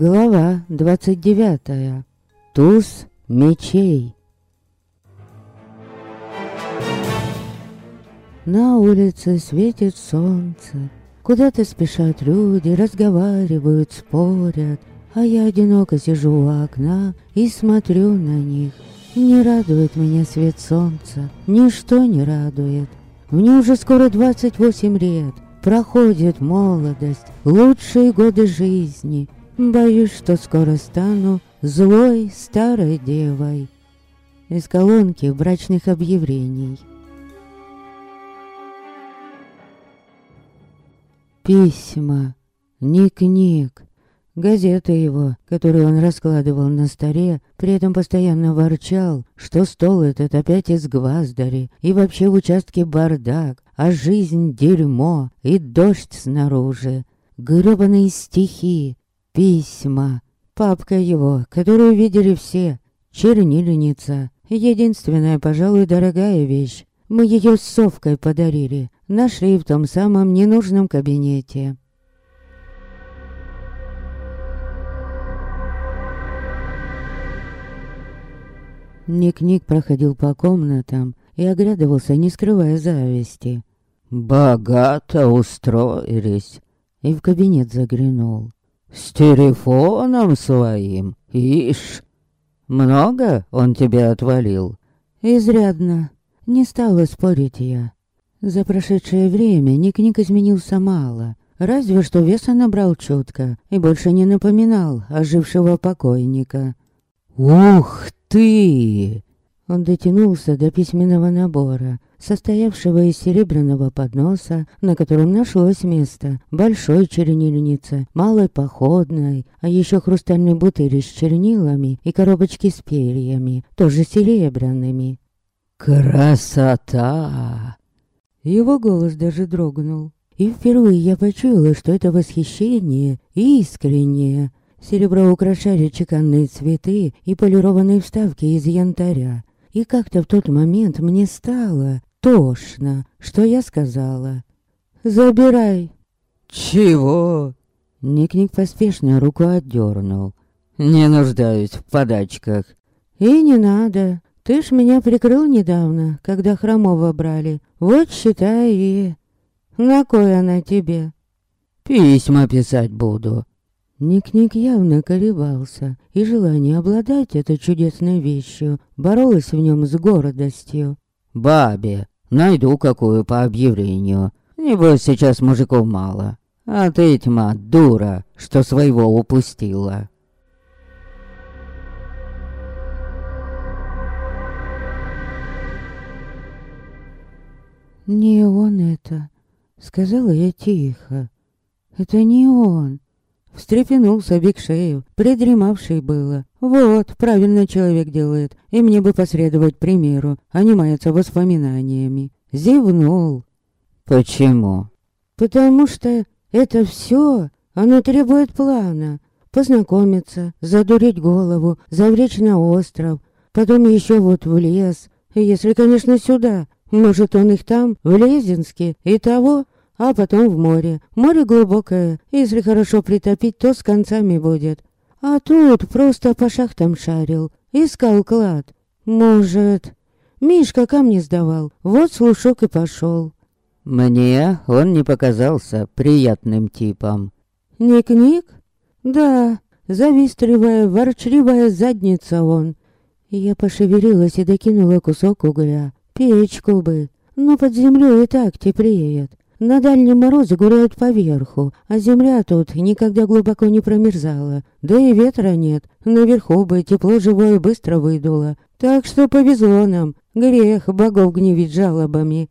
Глава 29. Туз мечей. На улице светит солнце. Куда-то спешат люди, разговаривают, спорят. А я одиноко сижу у окна и смотрю на них. Не радует меня свет солнца, ничто не радует. Мне уже скоро 28 лет, проходит молодость, лучшие годы жизни. Боюсь, что скоро стану злой старой девой. Из колонки брачных объявлений. Письма, ник-ник, Газеты его, которые он раскладывал на столе, при этом постоянно ворчал, что стол этот опять из гвоздари, и вообще в участке бардак, а жизнь дерьмо, и дождь снаружи. Грёбаные стихи, письма, папка его, которую видели все, чернильница, единственная, пожалуй, дорогая вещь. Мы ее с Совкой подарили, нашли в том самом ненужном кабинете. Ник-Ник проходил по комнатам и оглядывался, не скрывая зависти. «Богато устроились!» И в кабинет заглянул. «С телефоном своим, ишь! Много он тебе отвалил?» «Изрядно. Не стала спорить я. За прошедшее время Ник-Ник изменился мало. Разве что веса набрал четко и больше не напоминал ожившего покойника. «Ух ты!» Он дотянулся до письменного набора, состоявшего из серебряного подноса, на котором нашлось место большой чернильницы, малой походной, а еще хрустальной бутыли с чернилами и коробочки с перьями, тоже серебряными. «Красота!» Его голос даже дрогнул. И впервые я почуяла, что это восхищение искреннее, Серебро украшали чеканные цветы и полированные вставки из янтаря. И как-то в тот момент мне стало тошно, что я сказала. «Забирай». «Чего?» Ник-Ник поспешно руку отдернул. «Не нуждаюсь в подачках». «И не надо. Ты ж меня прикрыл недавно, когда Хромова брали. Вот считай и... На кой она тебе?» «Письма писать буду. Ник-Ник явно колебался, и желание обладать этой чудесной вещью боролось в нем с гордостью. «Бабе, найду какую по объявлению. Небось, сейчас мужиков мало. А ты, тьма, дура, что своего упустила». «Не он это», — сказала я тихо. «Это не он». Встрепенулся Бигшеев, придремавший было. Вот, правильно человек делает, и мне бы посредовать примеру, а не маяться воспоминаниями. Зевнул. Почему? Потому что это все, оно требует плана. Познакомиться, задурить голову, завлечь на остров, потом еще вот в лес, если, конечно, сюда. Может, он их там, в Лезинске, и того а потом в море. Море глубокое, если хорошо притопить, то с концами будет. А тут просто по шахтам шарил, искал клад. Может, Мишка камни сдавал, вот слушок и пошел. Мне он не показался приятным типом. Ник-ник? Да, завистливая, ворчливая задница он. Я пошевелилась и докинула кусок угля. Печку бы, но под землей и так теплеет. На дальнем морозе гуляют поверху, а земля тут никогда глубоко не промерзала. Да и ветра нет, наверху бы тепло живое быстро выдуло. Так что повезло нам, грех богов гневить жалобами.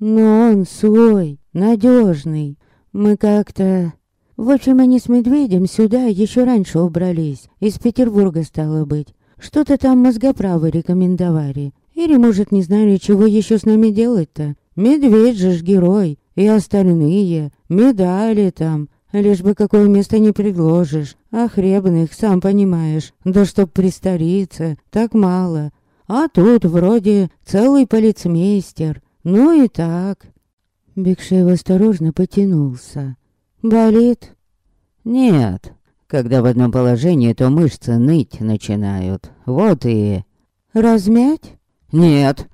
Но он свой, надежный. Мы как-то... В общем, они с медведем сюда еще раньше убрались. Из Петербурга стало быть. Что-то там мозгоправы рекомендовали. Или, может, не знали, чего еще с нами делать-то. Медведь же ж герой, и остальные, медали там, лишь бы какое место не предложишь, а хребных, сам понимаешь, да чтоб пристариться, так мало. А тут вроде целый полицмейстер, ну и так. Бекшеев осторожно потянулся. «Болит?» «Нет, Когда в одном положении, то мышцы ныть начинают. Вот и... Размять? Нет.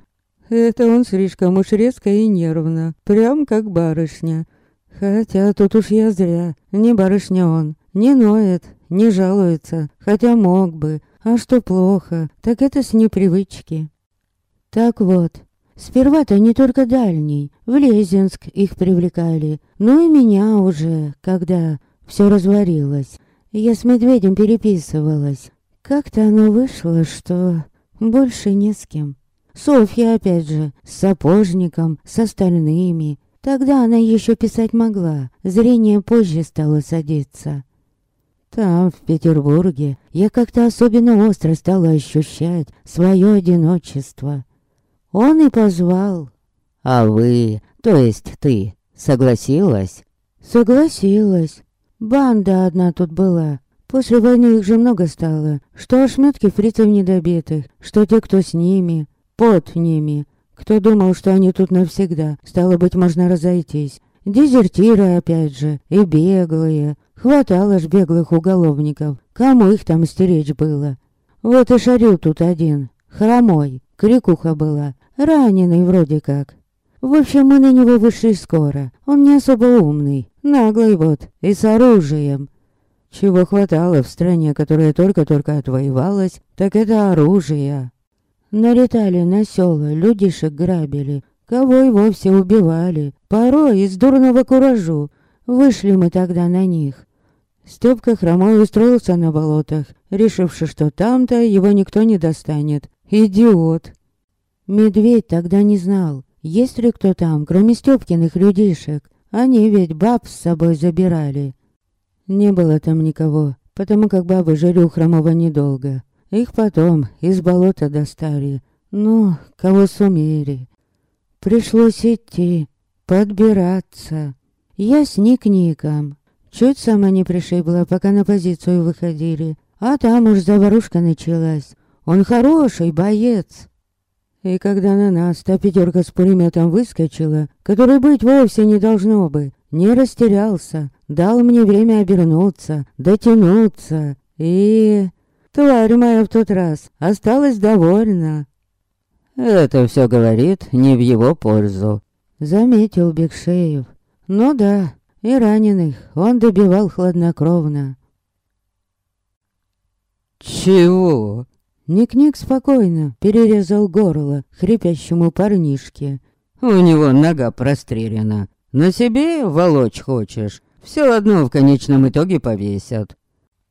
Это он слишком уж резко и нервно. Прям как барышня. Хотя тут уж я зря. Не барышня он. Не ноет, не жалуется. Хотя мог бы. А что плохо, так это с непривычки. Так вот, сперва-то не только дальний, в Лезинск их привлекали, ну и меня уже, когда все разворилось. Я с медведем переписывалась. Как-то оно вышло, что больше не с кем. Софья опять же, с сапожником, с остальными. Тогда она еще писать могла, зрение позже стало садиться. Там, в Петербурге, я как-то особенно остро стала ощущать свое одиночество. Он и позвал. А вы, то есть ты, согласилась? Согласилась. Банда одна тут была. После войны их же много стало. Что ошметки фрицев недобитых, что те, кто с ними, под ними. Кто думал, что они тут навсегда, стало быть, можно разойтись. Дезертиры опять же, и беглые. Хватало ж беглых уголовников. Кому их там стеречь было? Вот и шарил тут один, хромой, крикуха была, раненый вроде как. В общем, мы на него вышли скоро. Он не особо умный, наглый вот, и с оружием. Чего хватало в стране, которая только-только отвоевалась, так это оружие. Налетали на села, людишек грабили, кого и вовсе убивали, порой из дурного куражу. Вышли мы тогда на них. Степка хромой устроился на болотах, решивши, что там-то его никто не достанет. Идиот. Медведь тогда не знал, есть ли кто там, кроме Стёпкиных людишек? Они ведь баб с собой забирали. Не было там никого, потому как бабы жили у Хромова недолго. Их потом из болота достали. Ну, кого сумели. Пришлось идти, подбираться. Я с Ник-Ником. Чуть сама не пришибла, пока на позицию выходили. А там уж заварушка началась. Он хороший боец. И когда на нас та пятерка с пулеметом выскочила, которой быть вовсе не должно бы, не растерялся, дал мне время обернуться, дотянуться, и... Тварь моя в тот раз осталась довольна. Это все говорит не в его пользу, заметил Бекшеев. Ну да, и раненых он добивал хладнокровно. Чего? Ник-Ник спокойно перерезал горло хрипящему парнишке. У него нога прострелена. На себе волочь хочешь? Все одно в конечном итоге повесят.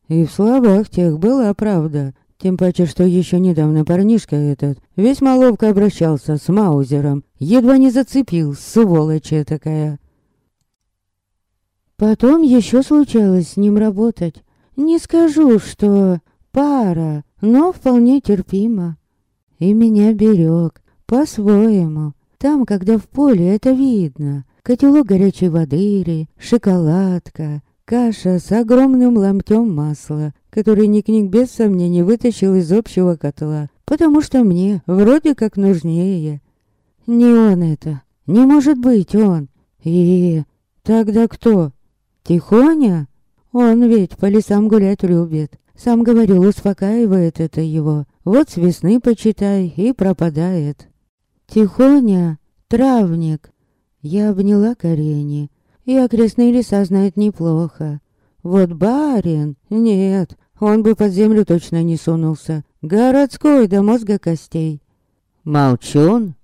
И в словах тех была правда. Тем паче, что еще недавно парнишка этот весьма ловко обращался с Маузером. Едва не зацепил, сволочь такая. Потом еще случалось с ним работать. Не скажу, что пара, но вполне терпимо. И меня берег, по-своему. Там, когда в поле, это видно. Котелок горячей воды или шоколадка, каша с огромным ломтем масла, который Ник-Ник без сомнений вытащил из общего котла, потому что мне вроде как нужнее. Не он это, не может быть он. И тогда кто? Тихоня? Он ведь по лесам гулять любит. Сам говорил, успокаивает это его. Вот с весны, почитай, и пропадает. Тихоня, травник. Я обняла корени. И окрестные леса знает неплохо. Вот барин, нет, он бы под землю точно не сунулся. Городской до мозга костей. Молчун?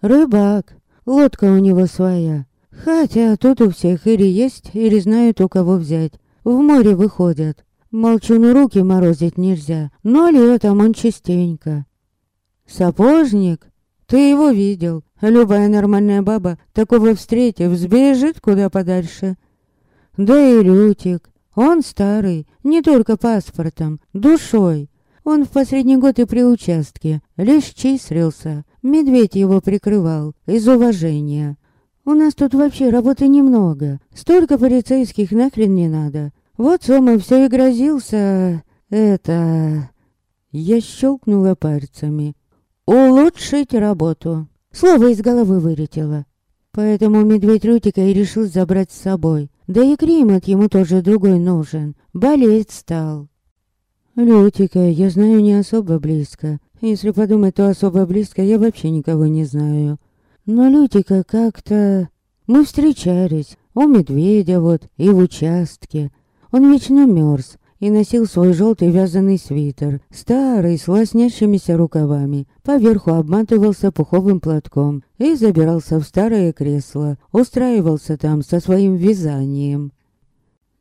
Рыбак. Лодка у него своя. Хотя тут у всех или есть, или знают, у кого взять. В море выходят. Молчуну руки морозить нельзя, но летом он частенько. Сапожник? Ты его видел. Любая нормальная баба, такого встретив, сбежит куда подальше. Да и Лютик. Он старый, не только паспортом, душой. Он в последний год и при участке, лишь числился. Медведь его прикрывал, из уважения. У нас тут вообще работы немного. Столько полицейских нахрен не надо. Вот Сома все и грозился... Это... Я щелкнула пальцами. Улучшить работу. Слово из головы вылетело. Поэтому медведь Рутика и решил забрать с собой. Да и климат ему тоже другой нужен. Болеть стал. Лютика я знаю не особо близко. Если подумать, то особо близко я вообще никого не знаю. Но Лютика как-то... Мы встречались. У медведя вот и в участке. Он вечно мерз и носил свой желтый вязаный свитер, старый, с лоснящимися рукавами. Поверху обматывался пуховым платком и забирался в старое кресло, устраивался там со своим вязанием.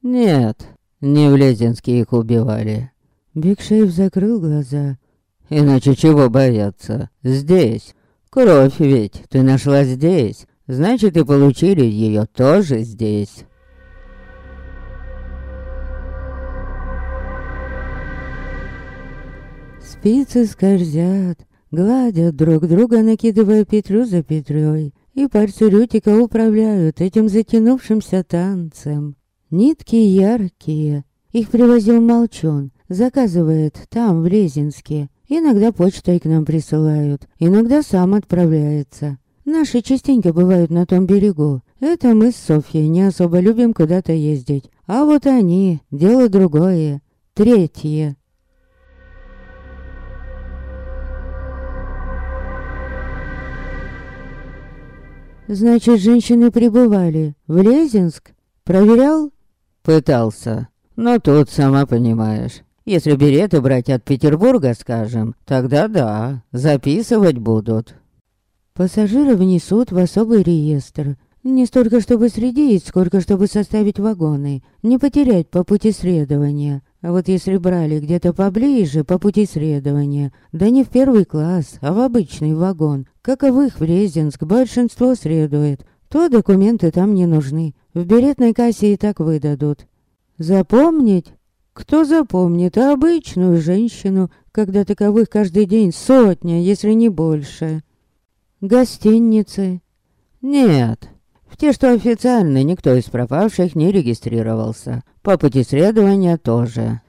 «Нет, не в Лезинске их убивали». Бекшеев закрыл глаза. «Иначе чего бояться? Здесь. Кровь ведь ты нашла здесь. Значит, и получили ее тоже здесь». Спицы скользят, гладят друг друга, накидывая петлю за петлей, и пальцы Рютика управляют этим затянувшимся танцем. Нитки яркие, их привозил Молчун, заказывает там, в Лезинске. Иногда почтой к нам присылают, иногда сам отправляется. Наши частенько бывают на том берегу. Это мы с Софьей не особо любим куда-то ездить. А вот они, дело другое, третье. Значит, женщины прибывали в Лезинск? Проверял? Пытался. Но тут, сама понимаешь, если билеты брать от Петербурга, скажем, тогда да, записывать будут. Пассажиры внесут в особый реестр. Не столько, чтобы следить, сколько, чтобы составить вагоны, не потерять по пути следования. А вот если брали где-то поближе по пути следования, да не в первый класс, а в обычный вагон, каковых в Резинск большинство следует, то документы там не нужны. В билетной кассе и так выдадут. Запомнить? Кто запомнит обычную женщину, когда таковых каждый день сотня, если не больше? Гостиницы? Нет, в те, что официально никто из пропавших не регистрировался. По пути следования тоже.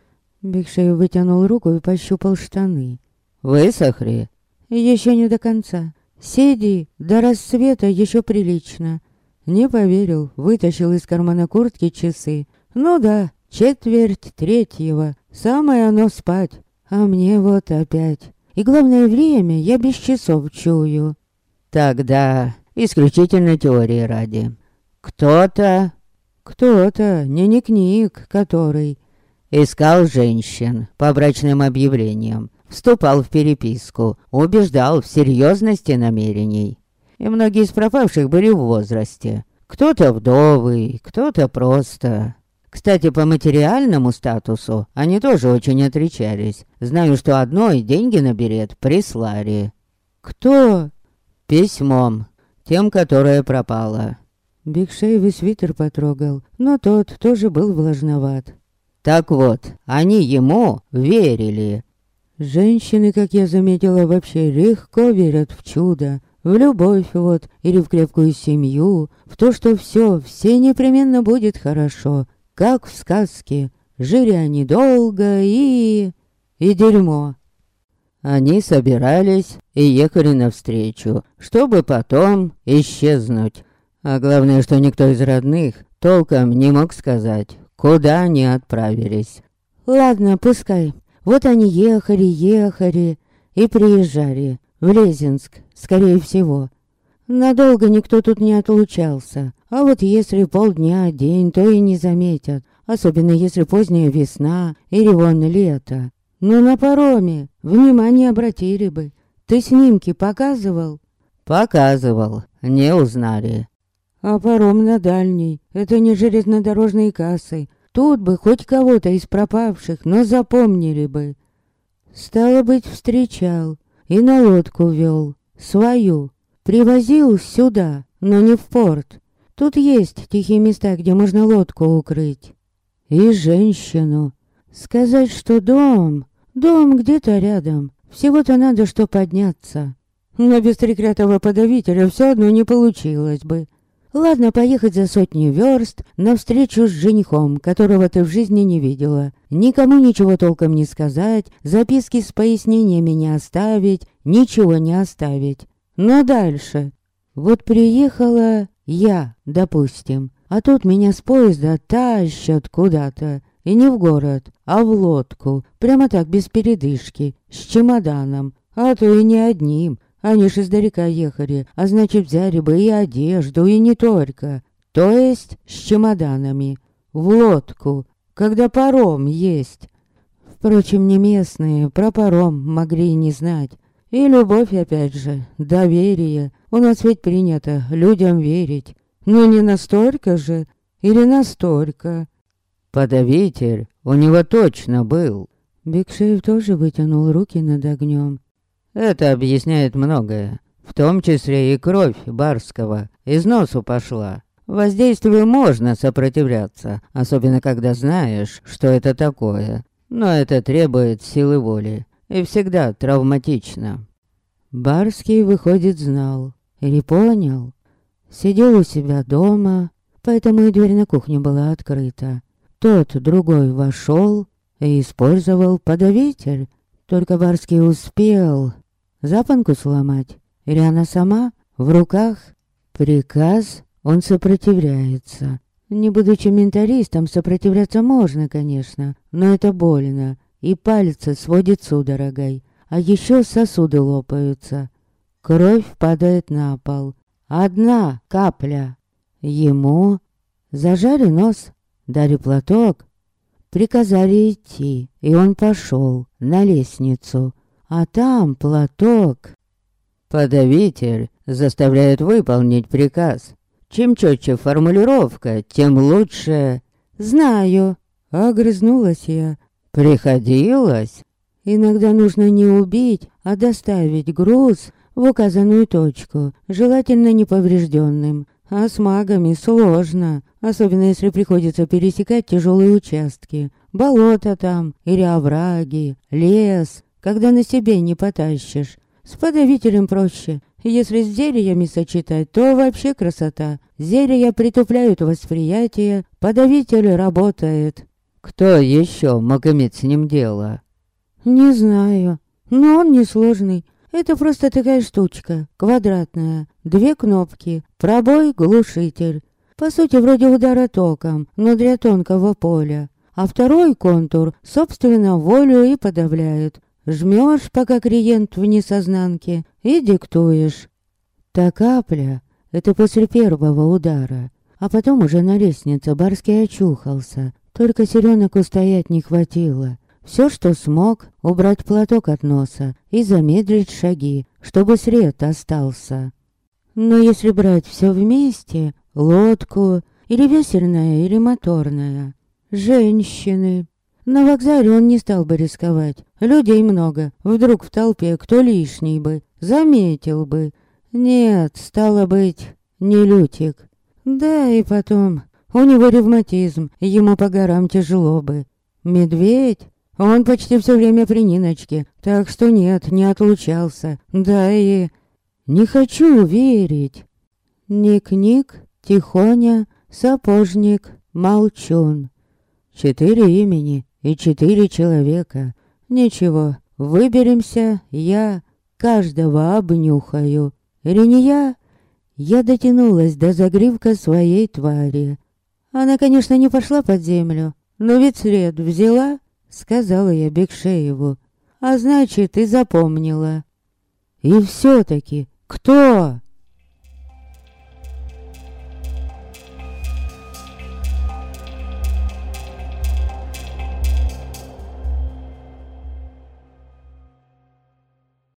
Бигшей вытянул руку и пощупал штаны. Высохли? Еще не до конца. Сиди, до рассвета еще прилично. Не поверил, вытащил из кармана куртки часы. Ну да, четверть третьего. Самое оно спать. А мне вот опять. И главное время я без часов чую. Тогда исключительно теории ради. Кто-то... Кто-то, не книг, который... Искал женщин по брачным объявлениям, вступал в переписку, убеждал в серьезности намерений. И многие из пропавших были в возрасте. Кто-то вдовый, кто-то просто... Кстати, по материальному статусу они тоже очень отличались. Знаю, что одной деньги на берет прислали. Кто? Письмом тем, которая пропала. Бигшеевый свитер потрогал, но тот тоже был влажноват. Так вот, они ему верили. Женщины, как я заметила, вообще легко верят в чудо. В любовь вот, или в крепкую семью, в то, что все, все непременно будет хорошо, как в сказке. Жили они долго и... и дерьмо. Они собирались и ехали навстречу, чтобы потом исчезнуть. А главное, что никто из родных толком не мог сказать, куда они отправились. Ладно, пускай. Вот они ехали, ехали и приезжали в Лезинск, скорее всего. Надолго никто тут не отлучался. А вот если полдня, день, то и не заметят. Особенно если поздняя весна или вон лето. Ну на пароме внимание обратили бы. Ты снимки показывал? Показывал, не узнали. А паром на дальний, это не железнодорожные кассы. Тут бы хоть кого-то из пропавших, но запомнили бы. Стало быть, встречал и на лодку вел, свою. Привозил сюда, но не в порт. Тут есть тихие места, где можно лодку укрыть. И женщину. Сказать, что дом Дом где-то рядом. Всего-то надо, что подняться. Но без треклятого подавителя все одно не получилось бы. Ладно, поехать за сотни верст навстречу с женихом, которого ты в жизни не видела. Никому ничего толком не сказать, записки с пояснениями не оставить, ничего не оставить. Но дальше. Вот приехала я, допустим, А тут меня с поезда тащат куда-то. И не в город, а в лодку. Прямо так, без передышки. С чемоданом. А то и не одним. Они ж издалека ехали, а значит взяли бы и одежду, и не только. То есть с чемоданами. В лодку, когда паром есть. Впрочем, не местные про паром могли и не знать. И любовь, опять же, доверие. У нас ведь принято людям верить. Но не настолько же. Или настолько. Подавитель у него точно был. Бекшеев тоже вытянул руки над огнем. Это объясняет многое. В том числе и кровь Барского из носу пошла. Воздействию можно сопротивляться, особенно когда знаешь, что это такое. Но это требует силы воли и всегда травматично. Барский, выходит, знал или понял. Сидел у себя дома, поэтому и дверь на кухню была открыта. Тот другой вошел и использовал подавитель. Только Барский успел запонку сломать. Или она сама в руках? Приказ он сопротивляется. Не будучи менталистом, сопротивляться можно, конечно, но это больно, и пальцы сводит судорогой, а еще сосуды лопаются. Кровь падает на пол. Одна капля. Ему зажали нос, дали платок, приказали идти, и он пошел на лестницу, а там платок. Подавитель заставляет выполнить приказ. Чем четче формулировка, тем лучше. Знаю, огрызнулась я. Приходилось. Иногда нужно не убить, а доставить груз в указанную точку, желательно неповрежденным. А с магами сложно, особенно если приходится пересекать тяжелые участки. Болото там, или овраги, лес, когда на себе не потащишь. С подавителем проще. Если с зельями сочетать, то вообще красота. Зелья притупляют восприятие, подавитель работает. Кто еще мог иметь с ним дело? Не знаю, но он несложный. Это просто такая штучка, квадратная. Две кнопки, пробой, глушитель. По сути, вроде удара током, но для тонкого поля. А второй контур, собственно, волю и подавляет. Жмешь, пока клиент в несознанке, и диктуешь. Та капля — это после первого удара. А потом уже на лестнице Барский очухался. Только селенок устоять не хватило. Все, что смог, убрать платок от носа и замедлить шаги, чтобы сред остался. Но если брать все вместе, лодку, или весельная, или моторная, женщины, на вокзале он не стал бы рисковать. Людей много. Вдруг в толпе кто лишний бы. Заметил бы. Нет, стало быть, не Лютик. Да, и потом, у него ревматизм, ему по горам тяжело бы. Медведь? Он почти все время при Ниночке, так что нет, не отлучался. Да и... Не хочу верить. Ник-ник, Тихоня, Сапожник, Молчун. Четыре имени, и четыре человека. Ничего, выберемся, я каждого обнюхаю. Или не я? Я дотянулась до загривка своей твари. Она, конечно, не пошла под землю, но ведь след взяла, сказала я Бекшееву. А значит, и запомнила. И все-таки, кто?